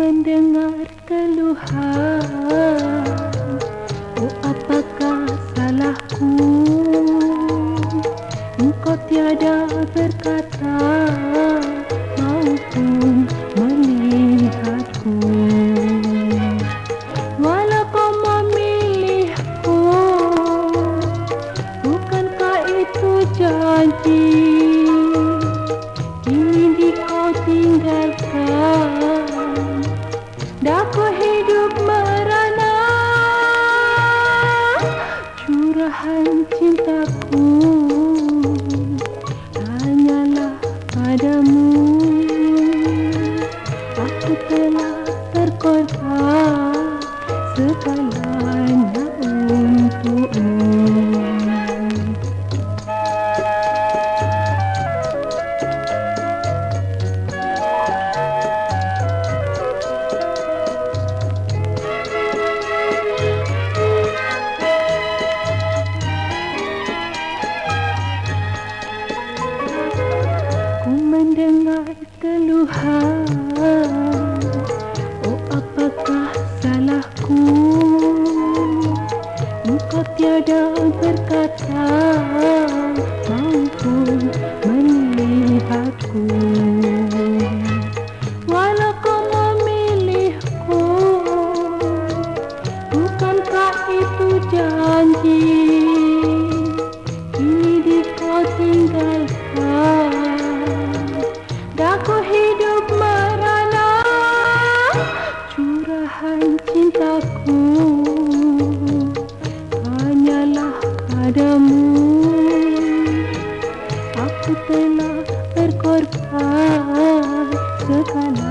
mendengar keluhan. Oh apakah salahku? Engkau tiada berkata Curahan cintaku Hanyalah padamu. Aku telah terkorban Segalanya mendengar keluhan. Oh apakah salahku? Engkau tiada berkata Maupun melihatku. Walau kau memilihku Bukankah itu janji Aku telah berkorban Segalanya untukmu